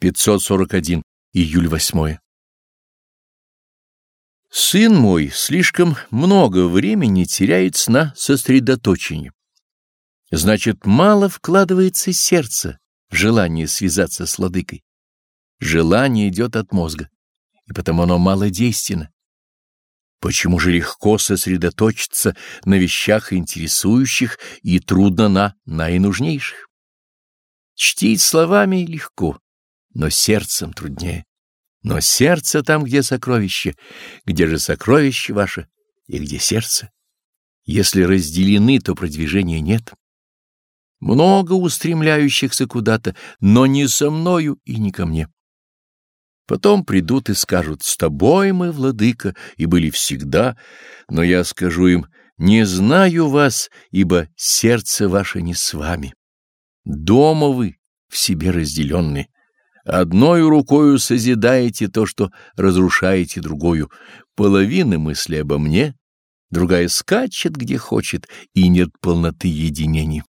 541. Июль 8. Сын мой слишком много времени теряет на сосредоточение. Значит, мало вкладывается сердце в желание связаться с ладыкой. Желание идет от мозга, и потому оно малодейственно. Почему же легко сосредоточиться на вещах интересующих и трудно на наинужнейших? Чтить словами легко, но сердцем труднее. Но сердце там, где сокровище, где же сокровище ваше и где сердце? Если разделены, то продвижения нет. Много устремляющихся куда-то, но не со мною и не ко мне. Потом придут и скажут, с тобой мы, владыка, и были всегда, но я скажу им, не знаю вас, ибо сердце ваше не с вами. Дома вы, в себе разделенные. Одной рукою созидаете то, что разрушаете другою. Половина мысли обо мне, другая скачет, где хочет, и нет полноты единения.